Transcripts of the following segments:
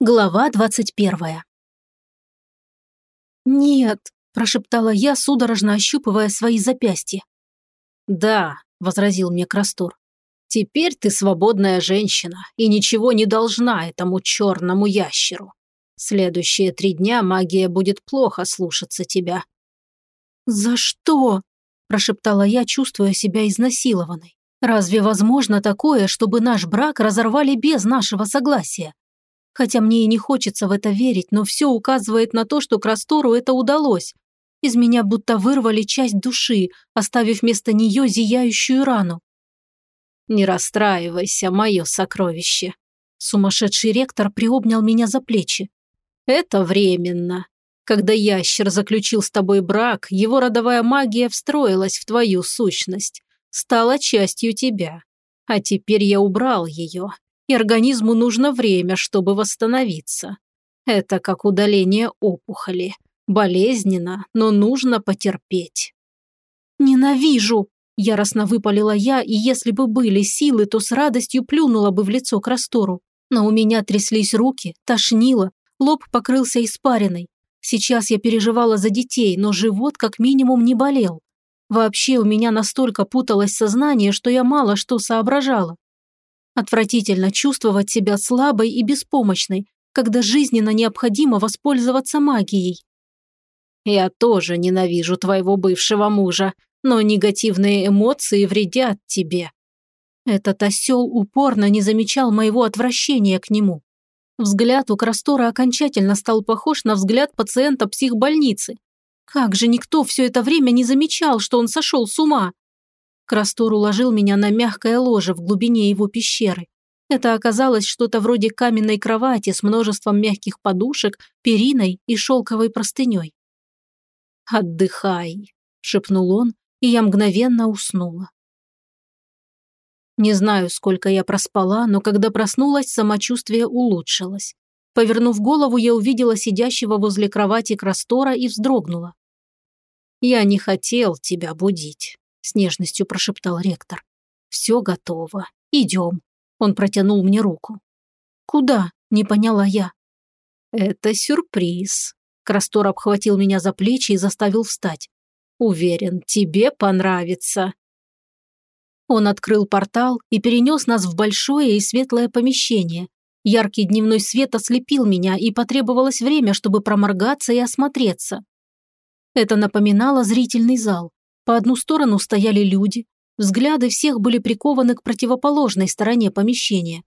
Глава двадцать первая. «Нет», – прошептала я, судорожно ощупывая свои запястья. «Да», – возразил мне Крастор. «Теперь ты свободная женщина и ничего не должна этому черному ящеру. Следующие три дня магия будет плохо слушаться тебя». «За что?» – прошептала я, чувствуя себя изнасилованной. «Разве возможно такое, чтобы наш брак разорвали без нашего согласия?» Хотя мне и не хочется в это верить, но все указывает на то, что Крастору это удалось. Из меня будто вырвали часть души, оставив вместо нее зияющую рану. «Не расстраивайся, мое сокровище!» Сумасшедший ректор приобнял меня за плечи. «Это временно. Когда ящер заключил с тобой брак, его родовая магия встроилась в твою сущность, стала частью тебя. А теперь я убрал ее, и организму нужно время, чтобы восстановиться. Это как удаление опухоли. Болезненно, но нужно потерпеть. «Ненавижу!» – яростно выпалила я, и если бы были силы, то с радостью плюнула бы в лицо Крастору. Но у меня тряслись руки, тошнило, лоб покрылся испариной. Сейчас я переживала за детей, но живот как минимум не болел. Вообще у меня настолько путалось сознание, что я мало что соображала. Отвратительно чувствовать себя слабой и беспомощной, когда жизненно необходимо воспользоваться магией. Я тоже ненавижу твоего бывшего мужа, но негативные эмоции вредят тебе. Этот осел упорно не замечал моего отвращения к нему. Взгляд у Крастора окончательно стал похож на взгляд пациента психбольницы. Как же никто все это время не замечал, что он сошел с ума? Крастор уложил меня на мягкое ложе в глубине его пещеры. Это оказалось что-то вроде каменной кровати с множеством мягких подушек, периной и шелковой простыней. «Отдыхай», – шепнул он, и я мгновенно уснула. Не знаю, сколько я проспала, но когда проснулась, самочувствие улучшилось. Повернув голову, я увидела сидящего возле кровати Крастора и вздрогнула. «Я не хотел тебя будить», с нежностью прошептал ректор. «Все готово. Идем». Он протянул мне руку. «Куда?» – не поняла я. «Это сюрприз». Крастор обхватил меня за плечи и заставил встать. «Уверен, тебе понравится». Он открыл портал и перенес нас в большое и светлое помещение. Яркий дневной свет ослепил меня, и потребовалось время, чтобы проморгаться и осмотреться. Это напоминало зрительный зал. По одну сторону стояли люди, взгляды всех были прикованы к противоположной стороне помещения.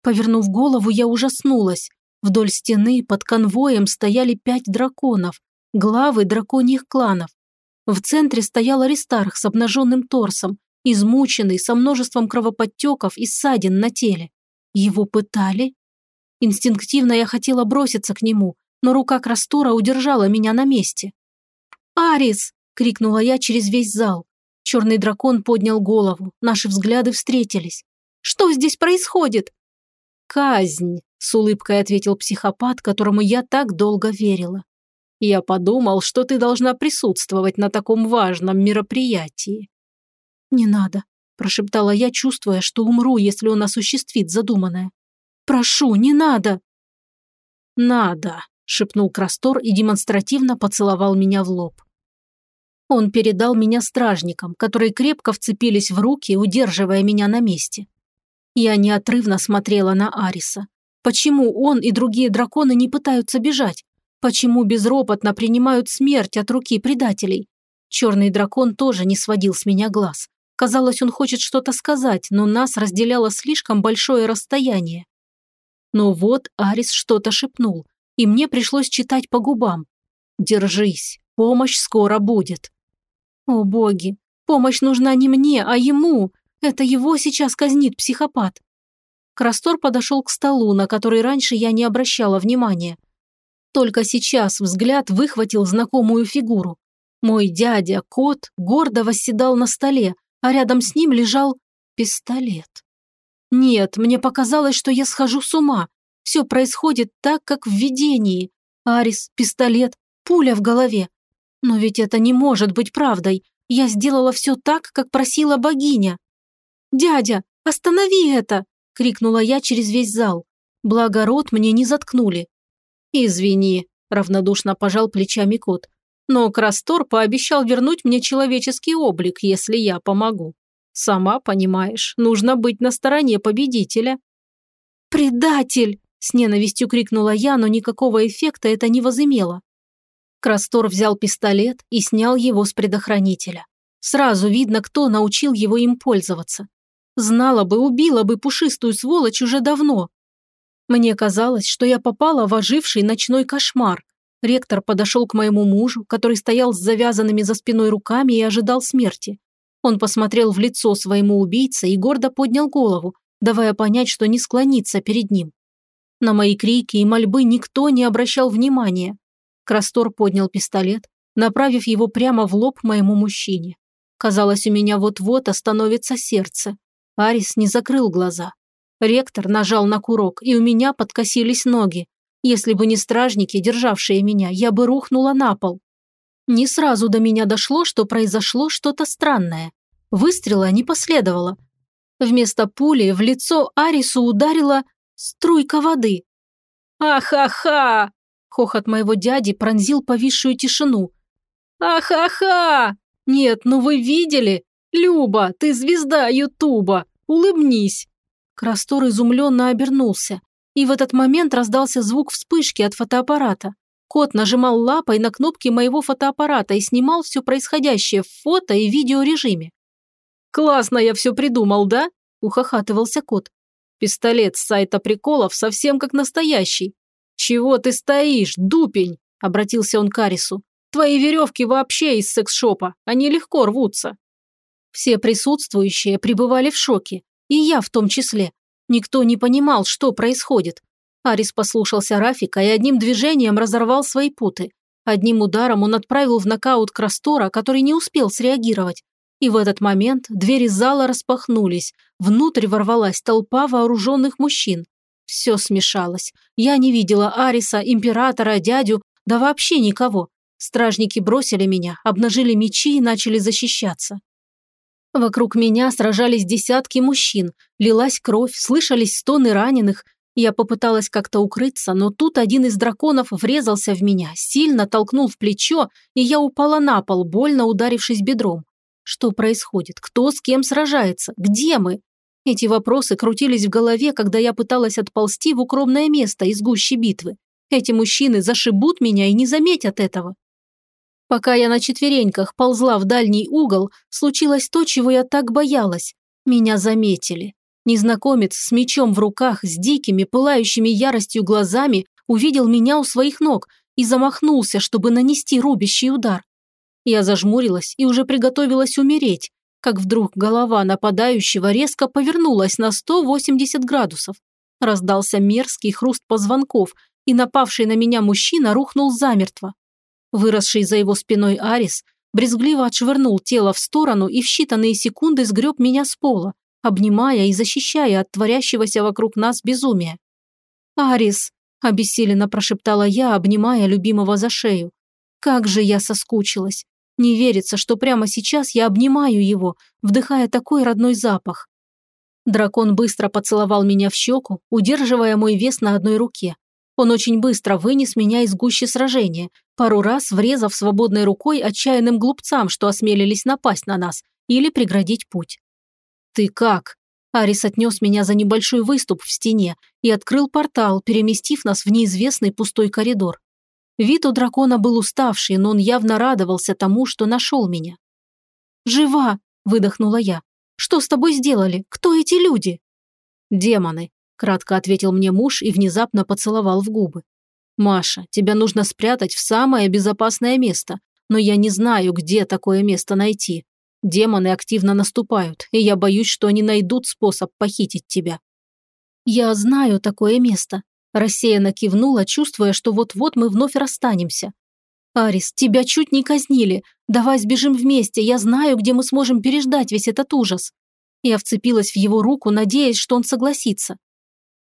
Повернув голову, я ужаснулась. Вдоль стены под конвоем стояли пять драконов, главы драконьих кланов. В центре стоял Аристарх с обнаженным торсом, измученный, со множеством кровоподтеков и ссадин на теле. Его пытали? Инстинктивно я хотела броситься к нему, но рука Крастора удержала меня на месте. «Арис!» – крикнула я через весь зал. Черный дракон поднял голову, наши взгляды встретились. «Что здесь происходит?» «Казнь», – с улыбкой ответил психопат, которому я так долго верила. «Я подумал, что ты должна присутствовать на таком важном мероприятии». «Не надо», – прошептала я, чувствуя, что умру, если он осуществит задуманное. «Прошу, не надо!» «Надо», – шепнул Крастор и демонстративно поцеловал меня в лоб. Он передал меня стражникам, которые крепко вцепились в руки, удерживая меня на месте. Я неотрывно смотрела на Ариса. Почему он и другие драконы не пытаются бежать? Почему безропотно принимают смерть от руки предателей? Черный дракон тоже не сводил с меня глаз. Казалось, он хочет что-то сказать, но нас разделяло слишком большое расстояние. Но вот Арис что-то шепнул, и мне пришлось читать по губам. «Держись, помощь скоро будет». О боги, помощь нужна не мне, а ему. Это его сейчас казнит психопат. Крастор подошел к столу, на который раньше я не обращала внимания. Только сейчас взгляд выхватил знакомую фигуру. Мой дядя, кот, гордо восседал на столе, а рядом с ним лежал пистолет. Нет, мне показалось, что я схожу с ума. Все происходит так, как в видении. Арис, пистолет, пуля в голове. Но ведь это не может быть правдой. Я сделала все так, как просила богиня. «Дядя, останови это!» – крикнула я через весь зал. Благо рот мне не заткнули. «Извини», – равнодушно пожал плечами кот. «Но Крастор пообещал вернуть мне человеческий облик, если я помогу. Сама понимаешь, нужно быть на стороне победителя». «Предатель!» – с ненавистью крикнула я, но никакого эффекта это не возымело. Крастор взял пистолет и снял его с предохранителя. Сразу видно, кто научил его им пользоваться. Знала бы, убила бы пушистую сволочь уже давно. Мне казалось, что я попала в оживший ночной кошмар. Ректор подошел к моему мужу, который стоял с завязанными за спиной руками и ожидал смерти. Он посмотрел в лицо своему убийце и гордо поднял голову, давая понять, что не склонится перед ним. На мои крики и мольбы никто не обращал внимания. Крастор поднял пистолет, направив его прямо в лоб моему мужчине. Казалось, у меня вот-вот остановится сердце. Арис не закрыл глаза. Ректор нажал на курок, и у меня подкосились ноги. Если бы не стражники, державшие меня, я бы рухнула на пол. Не сразу до меня дошло, что произошло что-то странное. Выстрела не последовало. Вместо пули в лицо Арису ударила струйка воды. «Ахаха!» Хохот моего дяди пронзил повисшую тишину. «Ахаха! Нет, ну вы видели? Люба, ты звезда Ютуба! Улыбнись!» Крастор изумленно обернулся, и в этот момент раздался звук вспышки от фотоаппарата. Кот нажимал лапой на кнопки моего фотоаппарата и снимал все происходящее в фото и видеорежиме. «Классно я все придумал, да?» – ухахатывался кот. «Пистолет с сайта приколов совсем как настоящий. «Чего ты стоишь, дупень?» – обратился он к Арису. «Твои веревки вообще из секс-шопа, они легко рвутся». Все присутствующие пребывали в шоке, и я в том числе. Никто не понимал, что происходит. Арис послушался Рафика и одним движением разорвал свои путы. Одним ударом он отправил в нокаут Крастора, который не успел среагировать. И в этот момент двери зала распахнулись, внутрь ворвалась толпа вооруженных мужчин. Все смешалось. Я не видела Ариса, императора, дядю, да вообще никого. Стражники бросили меня, обнажили мечи и начали защищаться. Вокруг меня сражались десятки мужчин, лилась кровь, слышались стоны раненых. Я попыталась как-то укрыться, но тут один из драконов врезался в меня, сильно толкнул в плечо, и я упала на пол, больно ударившись бедром. Что происходит? Кто с кем сражается? Где мы? Эти вопросы крутились в голове, когда я пыталась отползти в укромное место из гущи битвы. Эти мужчины зашибут меня и не заметят этого. Пока я на четвереньках ползла в дальний угол, случилось то, чего я так боялась. Меня заметили. Незнакомец с мечом в руках, с дикими, пылающими яростью глазами, увидел меня у своих ног и замахнулся, чтобы нанести рубящий удар. Я зажмурилась и уже приготовилась умереть, как вдруг голова нападающего резко повернулась на 180 градусов. Раздался мерзкий хруст позвонков, и напавший на меня мужчина рухнул замертво. Выросший за его спиной Арис брезгливо отшвырнул тело в сторону и в считанные секунды сгреб меня с пола, обнимая и защищая от творящегося вокруг нас безумия. «Арис!» – обессиленно прошептала я, обнимая любимого за шею. «Как же я соскучилась! Не верится, что прямо сейчас я обнимаю его, вдыхая такой родной запах. Дракон быстро поцеловал меня в щеку, удерживая мой вес на одной руке. Он очень быстро вынес меня из гущи сражения, пару раз врезав свободной рукой отчаянным глупцам, что осмелились напасть на нас или преградить путь. «Ты как?» Арис отнес меня за небольшой выступ в стене и открыл портал, переместив нас в неизвестный пустой коридор. Вид у дракона был уставший, но он явно радовался тому, что нашел меня. «Жива!» – выдохнула я. «Что с тобой сделали? Кто эти люди?» «Демоны», – кратко ответил мне муж и внезапно поцеловал в губы. «Маша, тебя нужно спрятать в самое безопасное место, но я не знаю, где такое место найти. Демоны активно наступают, и я боюсь, что они найдут способ похитить тебя». «Я знаю такое место», Рассеянно кивнула, чувствуя, что вот-вот мы вновь расстанемся. «Арис, тебя чуть не казнили. Давай сбежим вместе, я знаю, где мы сможем переждать весь этот ужас». Я вцепилась в его руку, надеясь, что он согласится.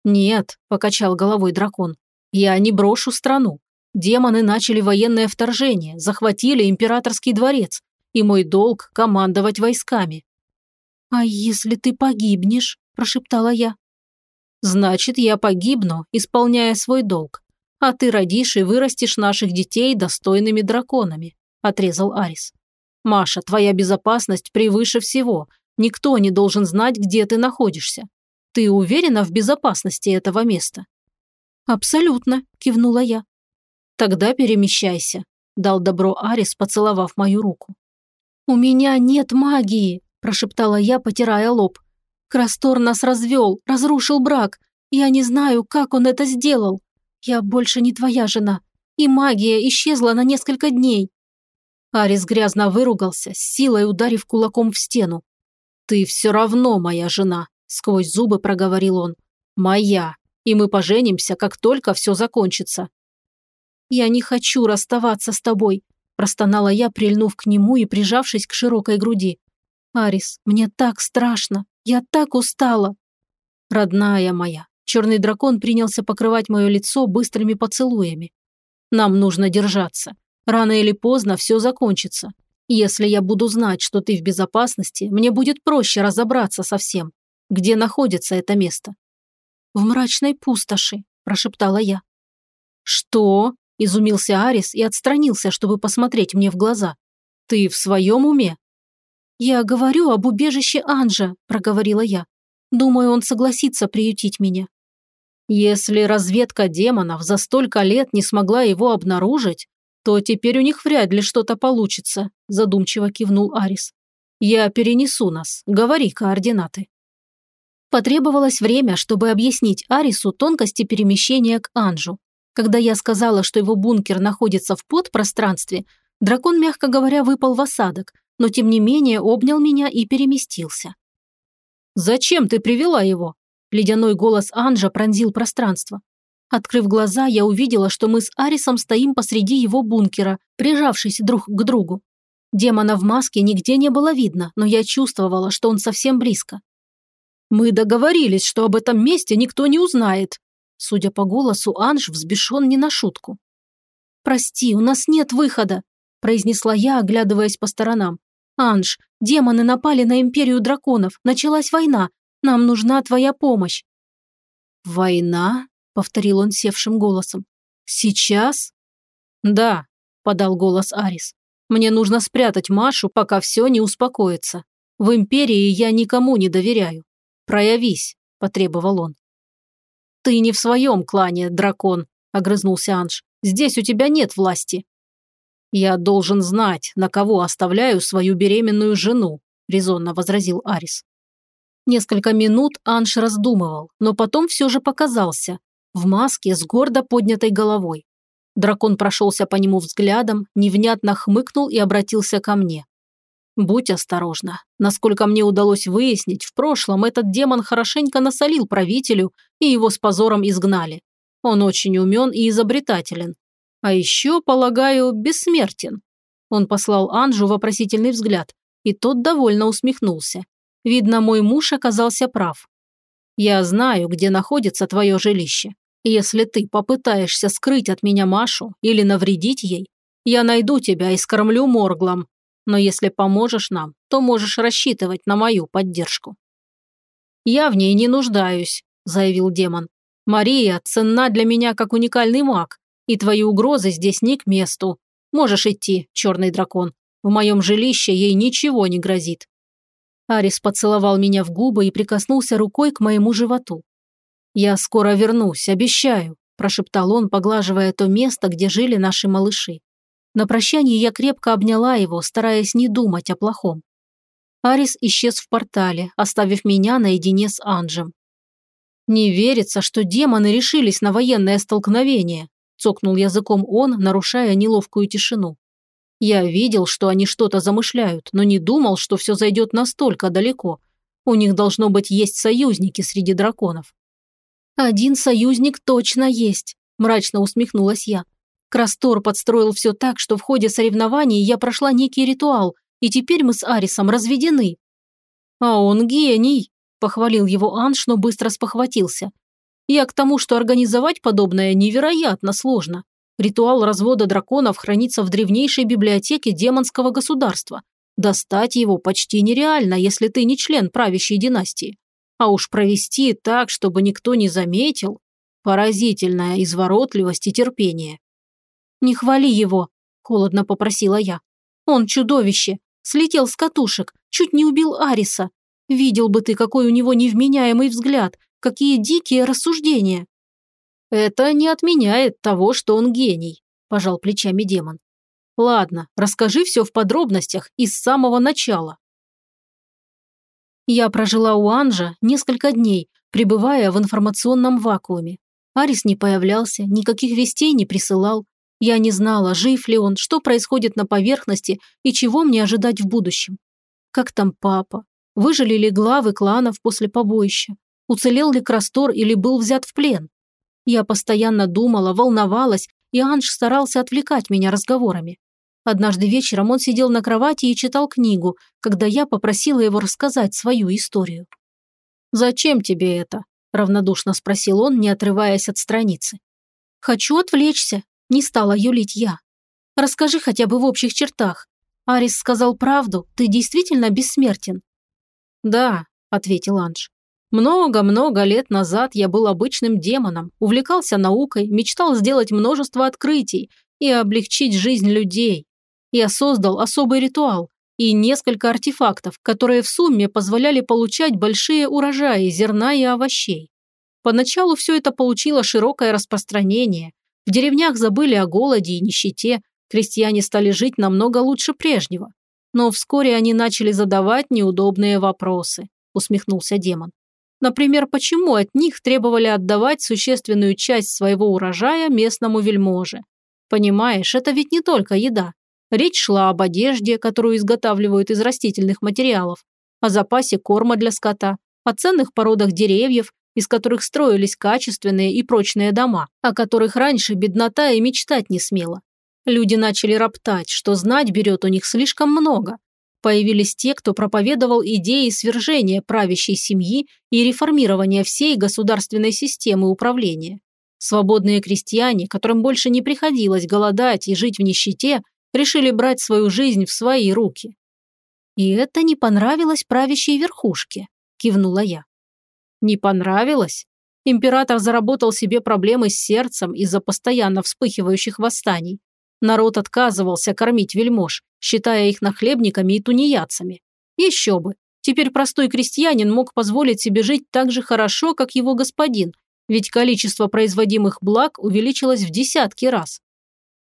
«Нет», – покачал головой дракон, – «я не брошу страну. Демоны начали военное вторжение, захватили императорский дворец, и мой долг – командовать войсками». «А если ты погибнешь?» – прошептала я. Значит, я погибну, исполняя свой долг. А ты родишь и вырастешь наших детей достойными драконами», – отрезал Арис. «Маша, твоя безопасность превыше всего. Никто не должен знать, где ты находишься. Ты уверена в безопасности этого места?» «Абсолютно», – кивнула я. «Тогда перемещайся», – дал добро Арис, поцеловав мою руку. «У меня нет магии», – прошептала я, потирая лоб. Крастор нас развел, разрушил брак. Я не знаю, как он это сделал. Я больше не твоя жена. И магия исчезла на несколько дней». Арис грязно выругался, с силой ударив кулаком в стену. «Ты все равно моя жена», – сквозь зубы проговорил он. «Моя. И мы поженимся, как только все закончится». «Я не хочу расставаться с тобой», – простонала я, прильнув к нему и прижавшись к широкой груди. «Арис, мне так страшно. Я так устала!» «Родная моя!» Черный дракон принялся покрывать мое лицо быстрыми поцелуями. «Нам нужно держаться. Рано или поздно все закончится. Если я буду знать, что ты в безопасности, мне будет проще разобраться со всем. Где находится это место?» «В мрачной пустоши», – прошептала я. «Что?» – изумился Арис и отстранился, чтобы посмотреть мне в глаза. «Ты в своем уме?» «Я говорю об убежище Анжа», – проговорила я. «Думаю, он согласится приютить меня». «Если разведка демонов за столько лет не смогла его обнаружить, то теперь у них вряд ли что-то получится», – задумчиво кивнул Арис. «Я перенесу нас. Говори координаты». Потребовалось время, чтобы объяснить Арису тонкости перемещения к Анжу. Когда я сказала, что его бункер находится в подпространстве, дракон, мягко говоря, выпал в осадок, но тем не менее обнял меня и переместился. «Зачем ты привела его?» Ледяной голос Анжа пронзил пространство. Открыв глаза, я увидела, что мы с Арисом стоим посреди его бункера, прижавшись друг к другу. Демона в маске нигде не было видно, но я чувствовала, что он совсем близко. «Мы договорились, что об этом месте никто не узнает». Судя по голосу, Анж взбешен не на шутку. «Прости, у нас нет выхода», – произнесла я, оглядываясь по сторонам. «Анж, демоны напали на империю драконов, началась война. Нам нужна твоя помощь». «Война?» – повторил он севшим голосом. «Сейчас?» «Да», – подал голос Арис. «Мне нужно спрятать Машу, пока все не успокоится. В империи я никому не доверяю. Проявись», – потребовал он. «Ты не в своем клане, дракон», – огрызнулся Анж. «Здесь у тебя нет власти». «Я должен знать, на кого оставляю свою беременную жену», – резонно возразил Арис. Несколько минут Анш раздумывал, но потом все же показался, в маске с гордо поднятой головой. Дракон прошелся по нему взглядом, невнятно хмыкнул и обратился ко мне. «Будь осторожна. Насколько мне удалось выяснить, в прошлом этот демон хорошенько насолил правителю, и его с позором изгнали. Он очень умен и изобретателен, а еще, полагаю, бессмертен. Он послал Анжу вопросительный взгляд, и тот довольно усмехнулся. Видно, мой муж оказался прав. Я знаю, где находится твое жилище. Если ты попытаешься скрыть от меня Машу или навредить ей, я найду тебя и скормлю морглом. Но если поможешь нам, то можешь рассчитывать на мою поддержку. Я в ней не нуждаюсь, заявил демон. Мария ценна для меня как уникальный маг, и твои угрозы здесь не к месту. Можешь идти, черный дракон. В моем жилище ей ничего не грозит». Арис поцеловал меня в губы и прикоснулся рукой к моему животу. «Я скоро вернусь, обещаю», – прошептал он, поглаживая то место, где жили наши малыши. На прощание я крепко обняла его, стараясь не думать о плохом. Арис исчез в портале, оставив меня наедине с Анжем. Не верится, что демоны решились на военное столкновение цокнул языком он, нарушая неловкую тишину. Я видел, что они что-то замышляют, но не думал, что все зайдет настолько далеко. У них должно быть есть союзники среди драконов. «Один союзник точно есть», – мрачно усмехнулась я. Крастор подстроил все так, что в ходе соревнований я прошла некий ритуал, и теперь мы с Арисом разведены. «А он гений», – похвалил его Анш, но быстро спохватился. Я к тому, что организовать подобное невероятно сложно. Ритуал развода драконов хранится в древнейшей библиотеке демонского государства. Достать его почти нереально, если ты не член правящей династии. А уж провести так, чтобы никто не заметил – поразительная изворотливость и терпение. «Не хвали его», – холодно попросила я. «Он чудовище, слетел с катушек, чуть не убил Ариса. Видел бы ты, какой у него невменяемый взгляд, какие дикие рассуждения». «Это не отменяет того, что он гений», – пожал плечами демон. «Ладно, расскажи все в подробностях и с самого начала». Я прожила у Анжа несколько дней, пребывая в информационном вакууме. Арис не появлялся, никаких вестей не присылал. Я не знала, жив ли он, что происходит на поверхности и чего мне ожидать в будущем. Как там папа? Выжили ли главы кланов после побоища? Уцелел ли Крастор или был взят в плен? Я постоянно думала, волновалась, и Анж старался отвлекать меня разговорами. Однажды вечером он сидел на кровати и читал книгу, когда я попросила его рассказать свою историю. «Зачем тебе это?» – равнодушно спросил он, не отрываясь от страницы. «Хочу отвлечься», – не стала юлить я. «Расскажи хотя бы в общих чертах. Арис сказал правду, ты действительно бессмертен?» «Да», – ответил Анж. Много-много лет назад я был обычным демоном, увлекался наукой, мечтал сделать множество открытий и облегчить жизнь людей. Я создал особый ритуал и несколько артефактов, которые в сумме позволяли получать большие урожаи зерна и овощей. Поначалу все это получило широкое распространение. В деревнях забыли о голоде и нищете, крестьяне стали жить намного лучше прежнего. Но вскоре они начали задавать неудобные вопросы, усмехнулся демон. Например, почему от них требовали отдавать существенную часть своего урожая местному вельможе? Понимаешь, это ведь не только еда. Речь шла об одежде, которую изготавливают из растительных материалов, о запасе корма для скота, о ценных породах деревьев, из которых строились качественные и прочные дома, о которых раньше беднота и мечтать не смела. Люди начали роптать, что знать берет у них слишком много, Появились те, кто проповедовал идеи свержения правящей семьи и реформирования всей государственной системы управления. Свободные крестьяне, которым больше не приходилось голодать и жить в нищете, решили брать свою жизнь в свои руки. «И это не понравилось правящей верхушке», – кивнула я. «Не понравилось?» Император заработал себе проблемы с сердцем из-за постоянно вспыхивающих восстаний. Народ отказывался кормить вельмож, считая их нахлебниками и тунеядцами. Еще бы. Теперь простой крестьянин мог позволить себе жить так же хорошо, как его господин, ведь количество производимых благ увеличилось в десятки раз.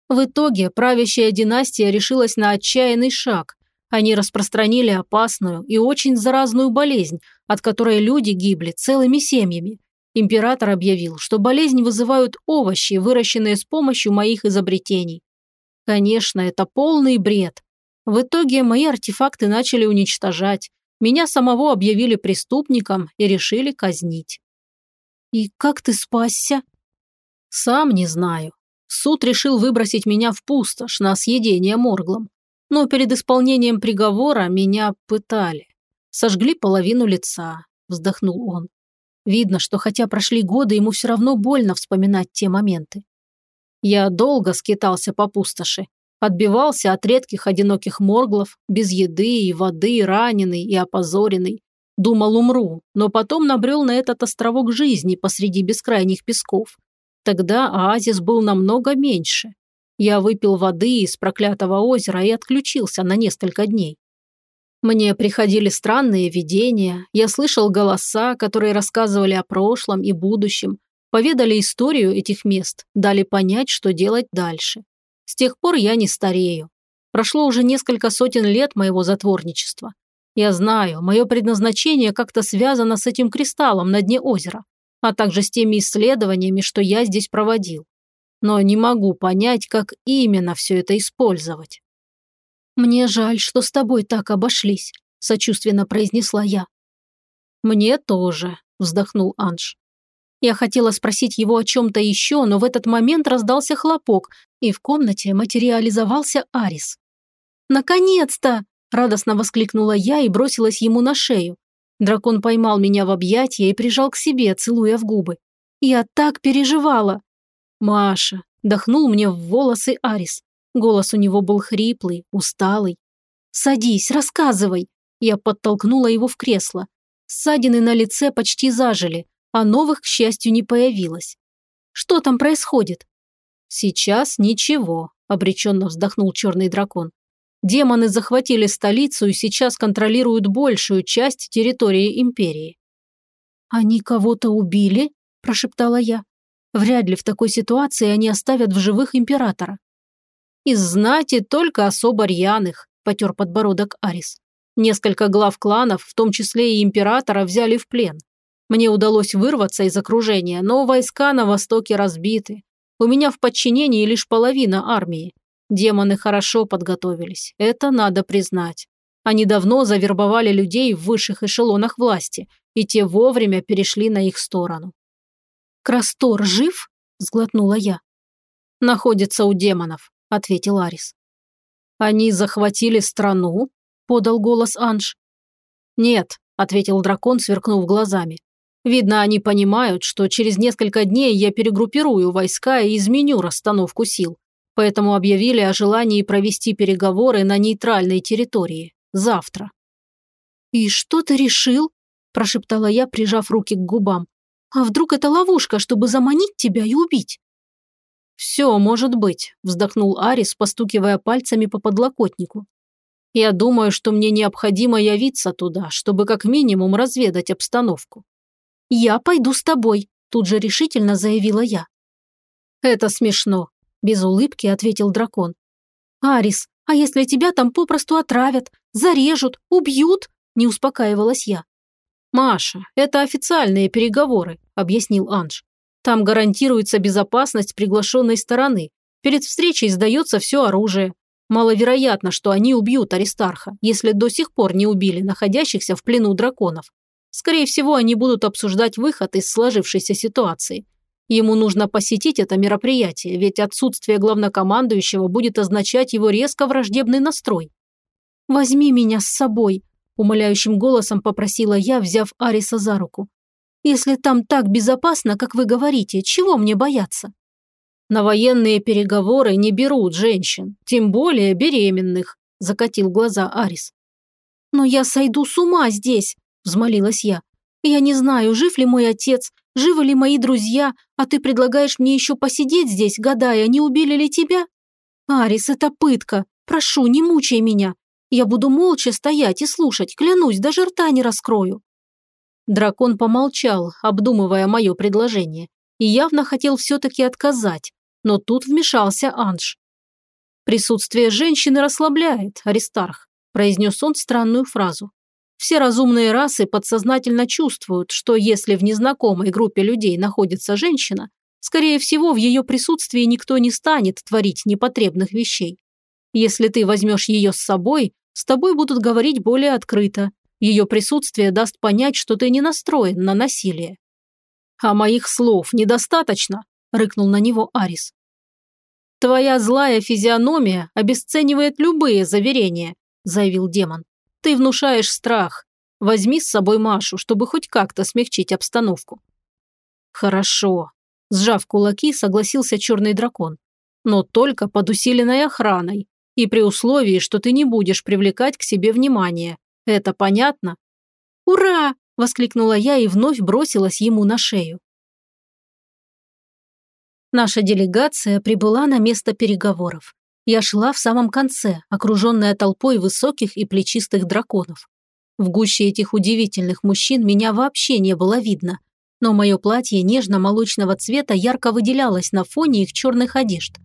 В итоге правящая династия решилась на отчаянный шаг. Они распространили опасную и очень заразную болезнь, от которой люди гибли целыми семьями. Император объявил, что болезнь вызывают овощи, выращенные с помощью моих изобретений. Конечно, это полный бред. В итоге мои артефакты начали уничтожать. Меня самого объявили преступником и решили казнить. И как ты спасся? Сам не знаю. Суд решил выбросить меня в пустошь на съедение морглом. Но перед исполнением приговора меня пытали. Сожгли половину лица, вздохнул он. Видно, что хотя прошли годы, ему все равно больно вспоминать те моменты. Я долго скитался по пустоши, отбивался от редких одиноких морглов, без еды и воды, раненый и опозоренный. Думал, умру, но потом набрел на этот островок жизни посреди бескрайних песков. Тогда оазис был намного меньше. Я выпил воды из проклятого озера и отключился на несколько дней. Мне приходили странные видения, я слышал голоса, которые рассказывали о прошлом и будущем, Поведали историю этих мест, дали понять, что делать дальше. С тех пор я не старею. Прошло уже несколько сотен лет моего затворничества. Я знаю, мое предназначение как-то связано с этим кристаллом на дне озера, а также с теми исследованиями, что я здесь проводил. Но не могу понять, как именно все это использовать. «Мне жаль, что с тобой так обошлись», – сочувственно произнесла я. «Мне тоже», – вздохнул Анж. Я хотела спросить его о чем-то еще, но в этот момент раздался хлопок, и в комнате материализовался Арис. «Наконец-то!» – радостно воскликнула я и бросилась ему на шею. Дракон поймал меня в объятия и прижал к себе, целуя в губы. Я так переживала. «Маша!» – дохнул мне в волосы Арис. Голос у него был хриплый, усталый. «Садись, рассказывай!» Я подтолкнула его в кресло. Ссадины на лице почти зажили, а новых, к счастью, не появилось. Что там происходит? Сейчас ничего, обреченно вздохнул черный дракон. Демоны захватили столицу и сейчас контролируют большую часть территории империи. «Они кого-то убили?» – прошептала я. «Вряд ли в такой ситуации они оставят в живых императора». «Из знати только особо рьяных», – потер подбородок Арис. «Несколько глав кланов, в том числе и императора, взяли в плен. Мне удалось вырваться из окружения, но войска на востоке разбиты. У меня в подчинении лишь половина армии. Демоны хорошо подготовились, это надо признать. Они давно завербовали людей в высших эшелонах власти, и те вовремя перешли на их сторону. «Крастор жив?» – сглотнула я. «Находится у демонов», – ответил Арис. «Они захватили страну?» – подал голос Анж. «Нет», – ответил дракон, сверкнув глазами. Видно, они понимают, что через несколько дней я перегруппирую войска и изменю расстановку сил. Поэтому объявили о желании провести переговоры на нейтральной территории. Завтра. «И что ты решил?» – прошептала я, прижав руки к губам. «А вдруг это ловушка, чтобы заманить тебя и убить?» «Все может быть», – вздохнул Арис, постукивая пальцами по подлокотнику. «Я думаю, что мне необходимо явиться туда, чтобы как минимум разведать обстановку. «Я пойду с тобой», – тут же решительно заявила я. «Это смешно», – без улыбки ответил дракон. «Арис, а если тебя там попросту отравят, зарежут, убьют?» – не успокаивалась я. «Маша, это официальные переговоры», – объяснил Анж. «Там гарантируется безопасность приглашенной стороны. Перед встречей сдается все оружие. Маловероятно, что они убьют Аристарха, если до сих пор не убили находящихся в плену драконов. Скорее всего, они будут обсуждать выход из сложившейся ситуации. Ему нужно посетить это мероприятие, ведь отсутствие главнокомандующего будет означать его резко враждебный настрой. «Возьми меня с собой», – умоляющим голосом попросила я, взяв Ариса за руку. «Если там так безопасно, как вы говорите, чего мне бояться?» «На военные переговоры не берут женщин, тем более беременных», – закатил глаза Арис. «Но я сойду с ума здесь», – взмолилась я. «Я не знаю, жив ли мой отец, живы ли мои друзья, а ты предлагаешь мне еще посидеть здесь, гадая, не убили ли тебя? Арис, это пытка. Прошу, не мучай меня. Я буду молча стоять и слушать, клянусь, даже рта не раскрою». Дракон помолчал, обдумывая мое предложение, и явно хотел все-таки отказать, но тут вмешался Анж. «Присутствие женщины расслабляет, Аристарх», – произнес он странную фразу. Все разумные расы подсознательно чувствуют, что если в незнакомой группе людей находится женщина, скорее всего, в ее присутствии никто не станет творить непотребных вещей. Если ты возьмешь ее с собой, с тобой будут говорить более открыто. Ее присутствие даст понять, что ты не настроен на насилие. «А моих слов недостаточно», – рыкнул на него Арис. «Твоя злая физиономия обесценивает любые заверения», – заявил демон. Ты внушаешь страх. Возьми с собой Машу, чтобы хоть как-то смягчить обстановку». «Хорошо», – сжав кулаки, согласился черный дракон. «Но только под усиленной охраной и при условии, что ты не будешь привлекать к себе внимание. Это понятно?» «Ура!» – воскликнула я и вновь бросилась ему на шею. Наша делегация прибыла на место переговоров. Я шла в самом конце, окруженная толпой высоких и плечистых драконов. В гуще этих удивительных мужчин меня вообще не было видно, но мое платье нежно-молочного цвета ярко выделялось на фоне их черных одежд.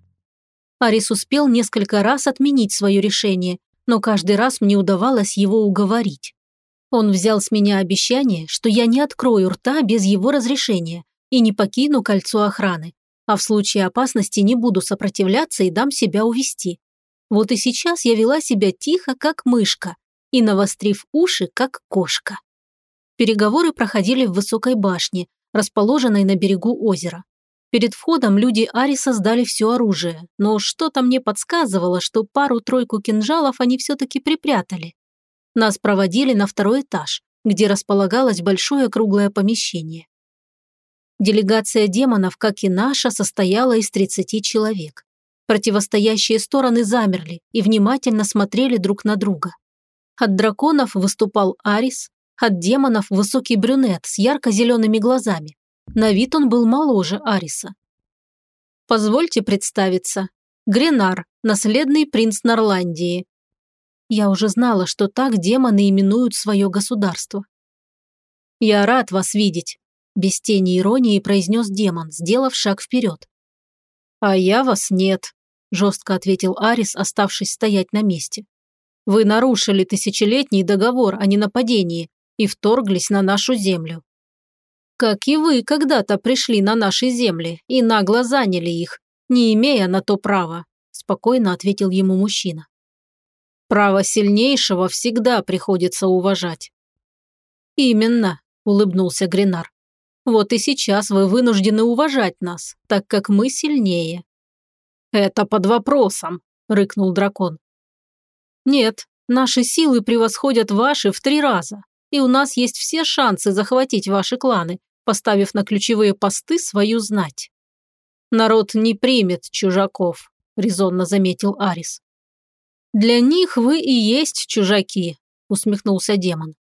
Арис успел несколько раз отменить свое решение, но каждый раз мне удавалось его уговорить. Он взял с меня обещание, что я не открою рта без его разрешения и не покину кольцо охраны а в случае опасности не буду сопротивляться и дам себя увести. Вот и сейчас я вела себя тихо, как мышка, и навострив уши, как кошка. Переговоры проходили в высокой башне, расположенной на берегу озера. Перед входом люди Ариса сдали все оружие, но что-то мне подсказывало, что пару-тройку кинжалов они все-таки припрятали. Нас проводили на второй этаж, где располагалось большое круглое помещение. Делегация демонов, как и наша, состояла из 30 человек. Противостоящие стороны замерли и внимательно смотрели друг на друга. От драконов выступал Арис, От демонов высокий брюнет с ярко-зелеными глазами. На вид он был моложе Ариса. «Позвольте представиться. Гренар, наследный принц Норландии». Я уже знала, что так демоны именуют свое государство. «Я рад вас видеть», – без тени иронии произнес демон, сделав шаг вперед. «А я вас нет», – жестко ответил Арис, оставшись стоять на месте. «Вы нарушили тысячелетний договор о ненападении и вторглись на нашу землю. Как и вы когда-то пришли на наши земли и нагло заняли их, не имея на то права», – спокойно ответил ему мужчина. «Право сильнейшего всегда приходится уважать». «Именно», – улыбнулся Гренар. Вот и сейчас вы вынуждены уважать нас, так как мы сильнее». «Это под вопросом», – рыкнул дракон. «Нет, наши силы превосходят ваши в три раза, и у нас есть все шансы захватить ваши кланы, поставив на ключевые посты свою знать». «Народ не примет чужаков», – резонно заметил Арис. «Для них вы и есть чужаки», – усмехнулся демон.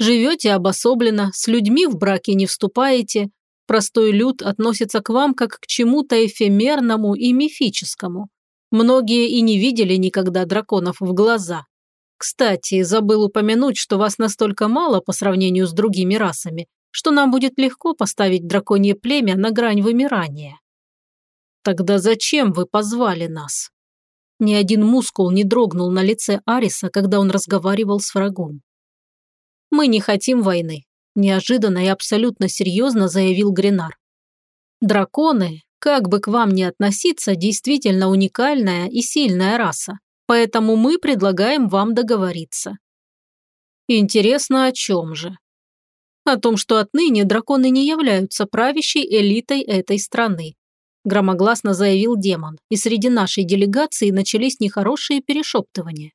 Живете обособленно, с людьми в браке не вступаете. Простой люд относится к вам как к чему-то эфемерному и мифическому. Многие и не видели никогда драконов в глаза. Кстати, забыл упомянуть, что вас настолько мало по сравнению с другими расами, что нам будет легко поставить драконье племя на грань вымирания. Тогда зачем вы позвали нас? Ни один мускул не дрогнул на лице Ариса, когда он разговаривал с врагом. «Мы не хотим войны», – неожиданно и абсолютно серьезно заявил Гренар. «Драконы, как бы к вам ни относиться, действительно уникальная и сильная раса, поэтому мы предлагаем вам договориться». Интересно, о чем же? О том, что отныне драконы не являются правящей элитой этой страны. Громогласно заявил демон, и среди нашей делегации начались нехорошие перешептывания.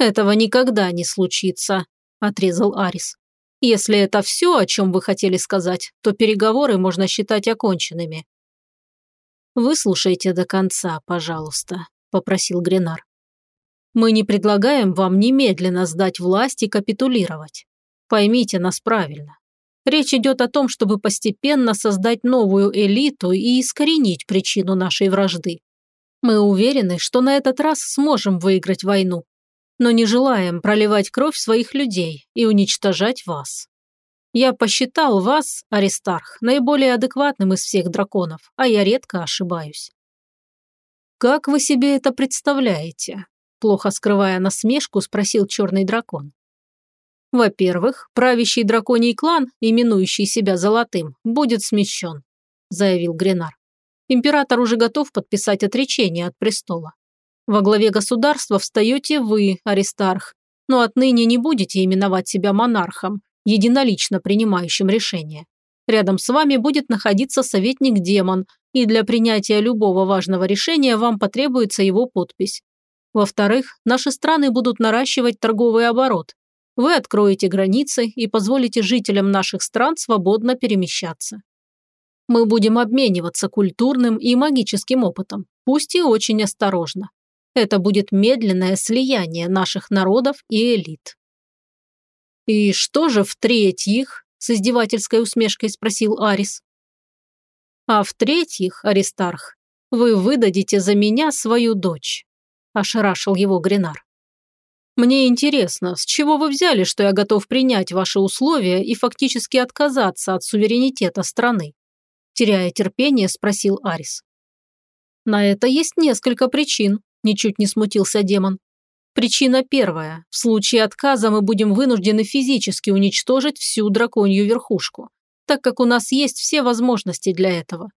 Этого никогда не случится, – отрезал Арис. «Если это все, о чем вы хотели сказать, то переговоры можно считать оконченными». «Выслушайте до конца, пожалуйста», – попросил Гренар. «Мы не предлагаем вам немедленно сдать власть и капитулировать. Поймите нас правильно. Речь идет о том, чтобы постепенно создать новую элиту и искоренить причину нашей вражды. Мы уверены, что на этот раз сможем выиграть войну, но не желаем проливать кровь своих людей и уничтожать вас. Я посчитал вас, Аристарх, наиболее адекватным из всех драконов, а я редко ошибаюсь. Как вы себе это представляете? Плохо скрывая насмешку, спросил черный дракон. Во-первых, правящий драконий клан, именующий себя Золотым, будет смещен, заявил Гренар. Император уже готов подписать отречение от престола. Во главе государства встаете вы, Аристарх, но отныне не будете именовать себя монархом, единолично принимающим решения. Рядом с вами будет находиться советник-демон, и для принятия любого важного решения вам потребуется его подпись. Во-вторых, наши страны будут наращивать торговый оборот. Вы откроете границы и позволите жителям наших стран свободно перемещаться. Мы будем обмениваться культурным и магическим опытом, пусть и очень осторожно. Это будет медленное слияние наших народов и элит. «И что же в-третьих?» – с издевательской усмешкой спросил Арис. «А в-третьих, Аристарх, вы выдадите за меня свою дочь», – ошарашил его Гренар. «Мне интересно, с чего вы взяли, что я готов принять ваши условия и фактически отказаться от суверенитета страны?» Теряя терпение, спросил Арис. «На это есть несколько причин», ничуть не смутился демон. Причина первая. В случае отказа мы будем вынуждены физически уничтожить всю драконью верхушку, так как у нас есть все возможности для этого.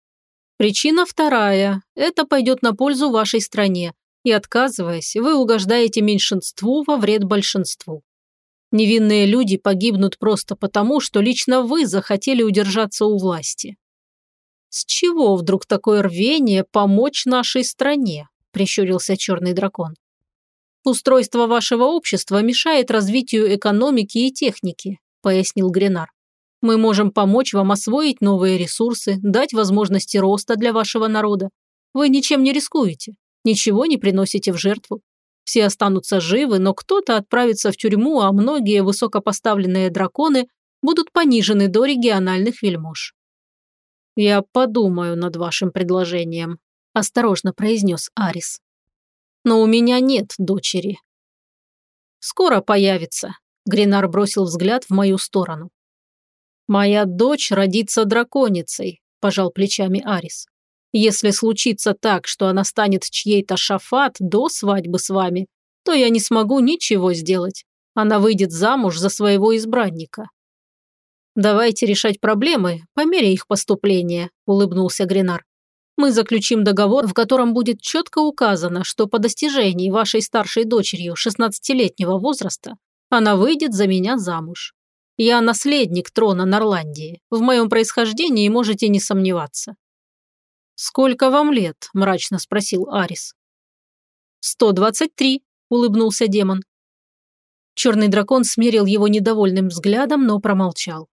Причина вторая. Это пойдет на пользу вашей стране, и отказываясь, вы угождаете меньшинству во вред большинству. Невинные люди погибнут просто потому, что лично вы захотели удержаться у власти. С чего вдруг такое рвение помочь нашей стране? – прищурился черный дракон. «Устройство вашего общества мешает развитию экономики и техники», – пояснил Гренар. «Мы можем помочь вам освоить новые ресурсы, дать возможности роста для вашего народа. Вы ничем не рискуете, ничего не приносите в жертву. Все останутся живы, но кто-то отправится в тюрьму, а многие высокопоставленные драконы будут понижены до региональных вельмож. «Я подумаю над вашим предложением», – осторожно произнес Арис. «Но у меня нет дочери». «Скоро появится», – Гринар бросил взгляд в мою сторону. «Моя дочь родится драконицей», – пожал плечами Арис. «Если случится так, что она станет чьей-то шафат до свадьбы с вами, то я не смогу ничего сделать. Она выйдет замуж за своего избранника». «Давайте решать проблемы по мере их поступления», – улыбнулся Гринар. «Мы заключим договор, в котором будет четко указано, что по достижении вашей старшей дочерью 16-летнего возраста она выйдет за меня замуж. Я наследник трона Норландии. В моем происхождении можете не сомневаться». «Сколько вам лет?» – мрачно спросил Арис. «Сто двадцать три», – улыбнулся демон. Черный дракон смерил его недовольным взглядом, но промолчал.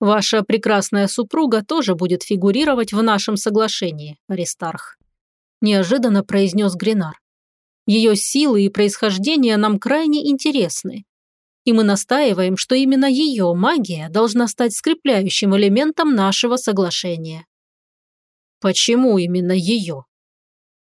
«Ваша прекрасная супруга тоже будет фигурировать в нашем соглашении, Аристарх», – неожиданно произнес Гренар. «Ее силы и происхождение нам крайне интересны, и мы настаиваем, что именно ее магия должна стать скрепляющим элементом нашего соглашения. Почему именно ее?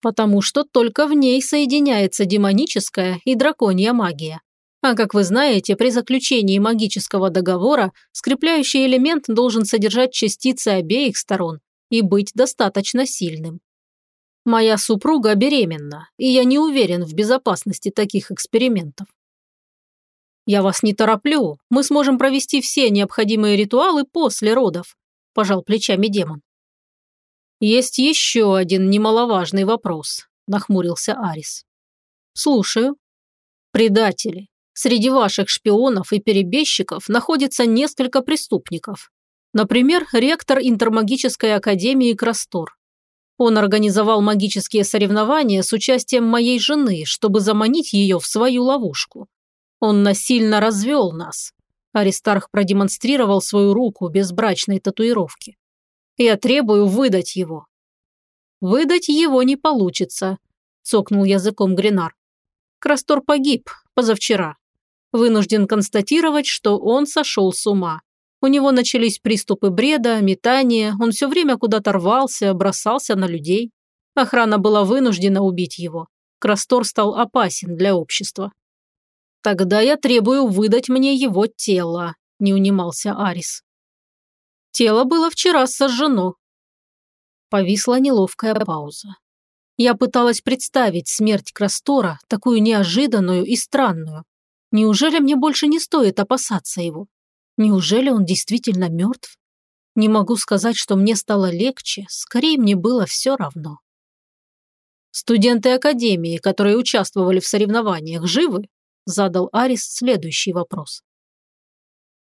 Потому что только в ней соединяется демоническая и драконья магия. А как вы знаете, при заключении магического договора скрепляющий элемент должен содержать частицы обеих сторон и быть достаточно сильным. Моя супруга беременна, и я не уверен в безопасности таких экспериментов. «Я вас не тороплю. Мы сможем провести все необходимые ритуалы после родов», – пожал плечами демон. «Есть еще один немаловажный вопрос», – нахмурился Арис. «Слушаю. Предатели. Среди ваших шпионов и перебежчиков находится несколько преступников. Например, ректор Интермагической академии Крастор. Он организовал магические соревнования с участием моей жены, чтобы заманить ее в свою ловушку. Он насильно развел нас. Аристарх продемонстрировал свою руку без брачной татуировки. Я требую выдать его. Выдать его не получится, цокнул языком Гренар. Крастор погиб позавчера. Вынужден констатировать, что он сошел с ума. У него начались приступы бреда, метания, он все время куда-то рвался, бросался на людей. Охрана была вынуждена убить его. Крастор стал опасен для общества. «Тогда я требую выдать мне его тело», – не унимался Арис. «Тело было вчера сожжено». Повисла неловкая пауза. Я пыталась представить смерть Крастора, такую неожиданную и странную. Неужели мне больше не стоит опасаться его? Неужели он действительно мертв? Не могу сказать, что мне стало легче, скорее мне было все равно. Студенты Академии, которые участвовали в соревнованиях, живы? задал Арис следующий вопрос.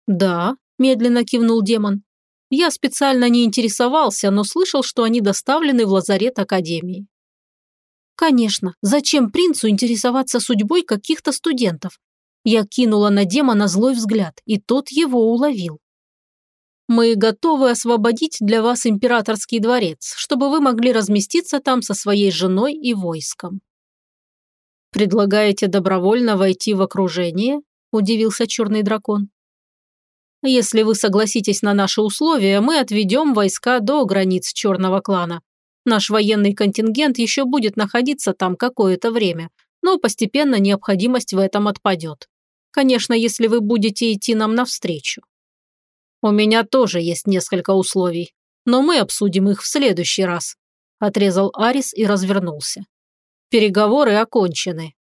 «Да», – медленно кивнул демон. «Я специально не интересовался, но слышал, что они доставлены в лазарет Академии». «Конечно, зачем принцу интересоваться судьбой каких-то студентов?» Я кинула на демона злой взгляд, и тот его уловил. «Мы готовы освободить для вас императорский дворец, чтобы вы могли разместиться там со своей женой и войском», «Предлагаете добровольно войти в окружение?» – удивился черный дракон. «Если вы согласитесь на наши условия, мы отведем войска до границ черного клана. Наш военный контингент еще будет находиться там какое-то время, но постепенно необходимость в этом отпадет. Конечно, если вы будете идти нам навстречу. У меня тоже есть несколько условий, но мы обсудим их в следующий раз», – отрезал Арис и развернулся. Переговоры окончены.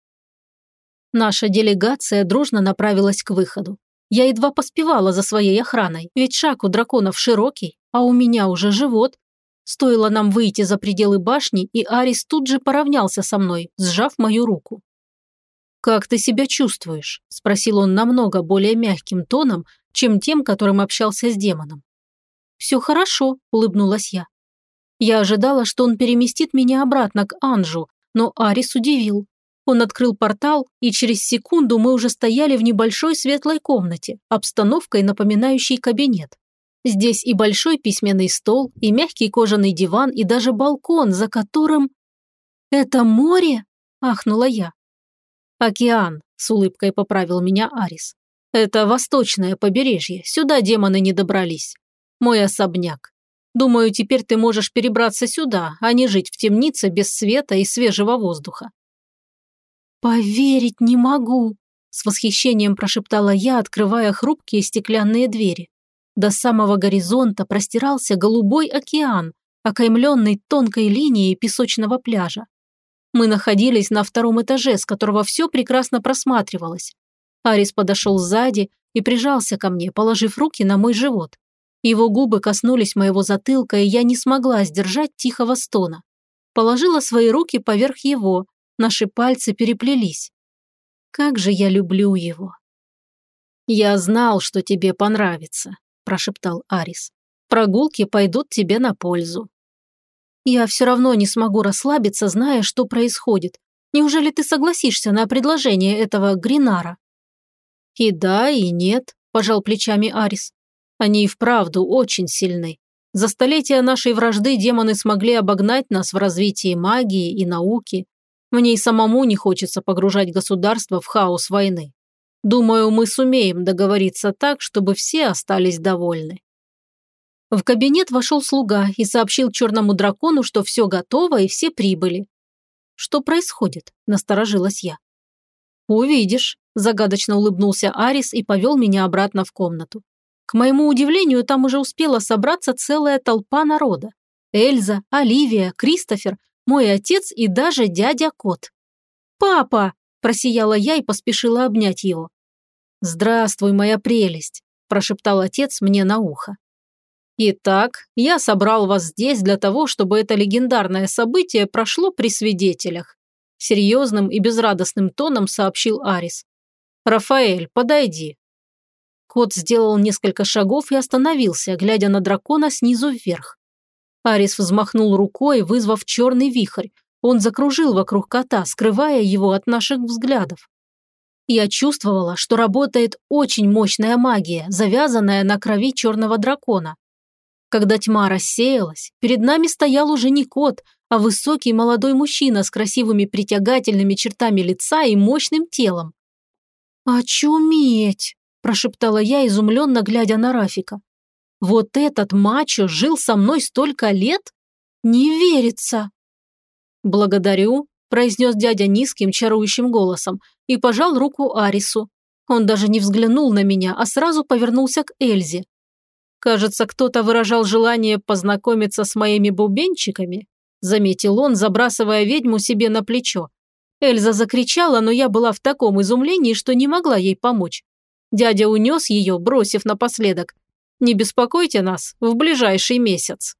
Наша делегация дружно направилась к выходу. Я едва поспевала за своей охраной, ведь шаг у драконов широкий, а у меня уже живот. Стоило нам выйти за пределы башни, и Арис тут же поравнялся со мной, сжав мою руку. «Как ты себя чувствуешь?» – спросил он намного более мягким тоном, чем тем, которым общался с демоном. «Все хорошо», – улыбнулась я. Я ожидала, что он переместит меня обратно к Анжу, но Арис удивил. Он открыл портал, и через секунду мы уже стояли в небольшой светлой комнате, обстановкой напоминающей кабинет. Здесь и большой письменный стол, и мягкий кожаный диван, и даже балкон, за которым... «Это море?» – ахнула я. «Океан», – с улыбкой поправил меня Арис. «Это восточное побережье, сюда демоны не добрались. Мой особняк. Думаю, теперь ты можешь перебраться сюда, а не жить в темнице без света и свежего воздуха». «Поверить не могу», – с восхищением прошептала я, открывая хрупкие стеклянные двери. До самого горизонта простирался голубой океан, окаймленный тонкой линией песочного пляжа. Мы находились на втором этаже, с которого все прекрасно просматривалось. Арис подошел сзади и прижался ко мне, положив руки на мой живот. Его губы коснулись моего затылка, и я не смогла сдержать тихого стона. Положила свои руки поверх его, наши пальцы переплелись. Как же я люблю его. «Я знал, что тебе понравится», – прошептал Арис. «Прогулки пойдут тебе на пользу». «Я все равно не смогу расслабиться, зная, что происходит. Неужели ты согласишься на предложение этого Гринара?» «И да, и нет», – пожал плечами Арис. Они и вправду очень сильны. За столетия нашей вражды демоны смогли обогнать нас в развитии магии и науки. Мне и самому не хочется погружать государство в хаос войны. Думаю, мы сумеем договориться так, чтобы все остались довольны. В кабинет вошел слуга и сообщил черному дракону, что все готово и все прибыли. «Что происходит?» – насторожилась я. «Увидишь», – загадочно улыбнулся Арис и повел меня обратно в комнату. К моему удивлению, там уже успела собраться целая толпа народа. Эльза, Оливия, Кристофер, мой отец и даже дядя Кот. «Папа!» – просияла я и поспешила обнять его. «Здравствуй, моя прелесть!» – прошептал отец мне на ухо. «Итак, я собрал вас здесь для того, чтобы это легендарное событие прошло при свидетелях», серьезным и безрадостным тоном сообщил Арис. «Рафаэль, подойди, Кот сделал несколько шагов и остановился, глядя на дракона снизу вверх. Арис взмахнул рукой, вызвав черный вихрь. Он закружил вокруг кота, скрывая его от наших взглядов. Я чувствовала, что работает очень мощная магия, завязанная на крови черного дракона. Когда тьма рассеялась, перед нами стоял уже не кот, а высокий молодой мужчина с красивыми притягательными чертами лица и мощным телом. «Очуметь!» прошептала я, изумленно глядя на Рафика. «Вот этот мачо жил со мной столько лет? Не верится!» «Благодарю», – произнес дядя низким, чарующим голосом и пожал руку Арису. Он даже не взглянул на меня, а сразу повернулся к Эльзе. «Кажется, кто-то выражал желание познакомиться с моими бубенчиками», – заметил он, забрасывая ведьму себе на плечо. Эльза закричала, но я была в таком изумлении, что не могла ей помочь. Дядя унес ее, бросив напоследок. «Не беспокойте нас в ближайший месяц».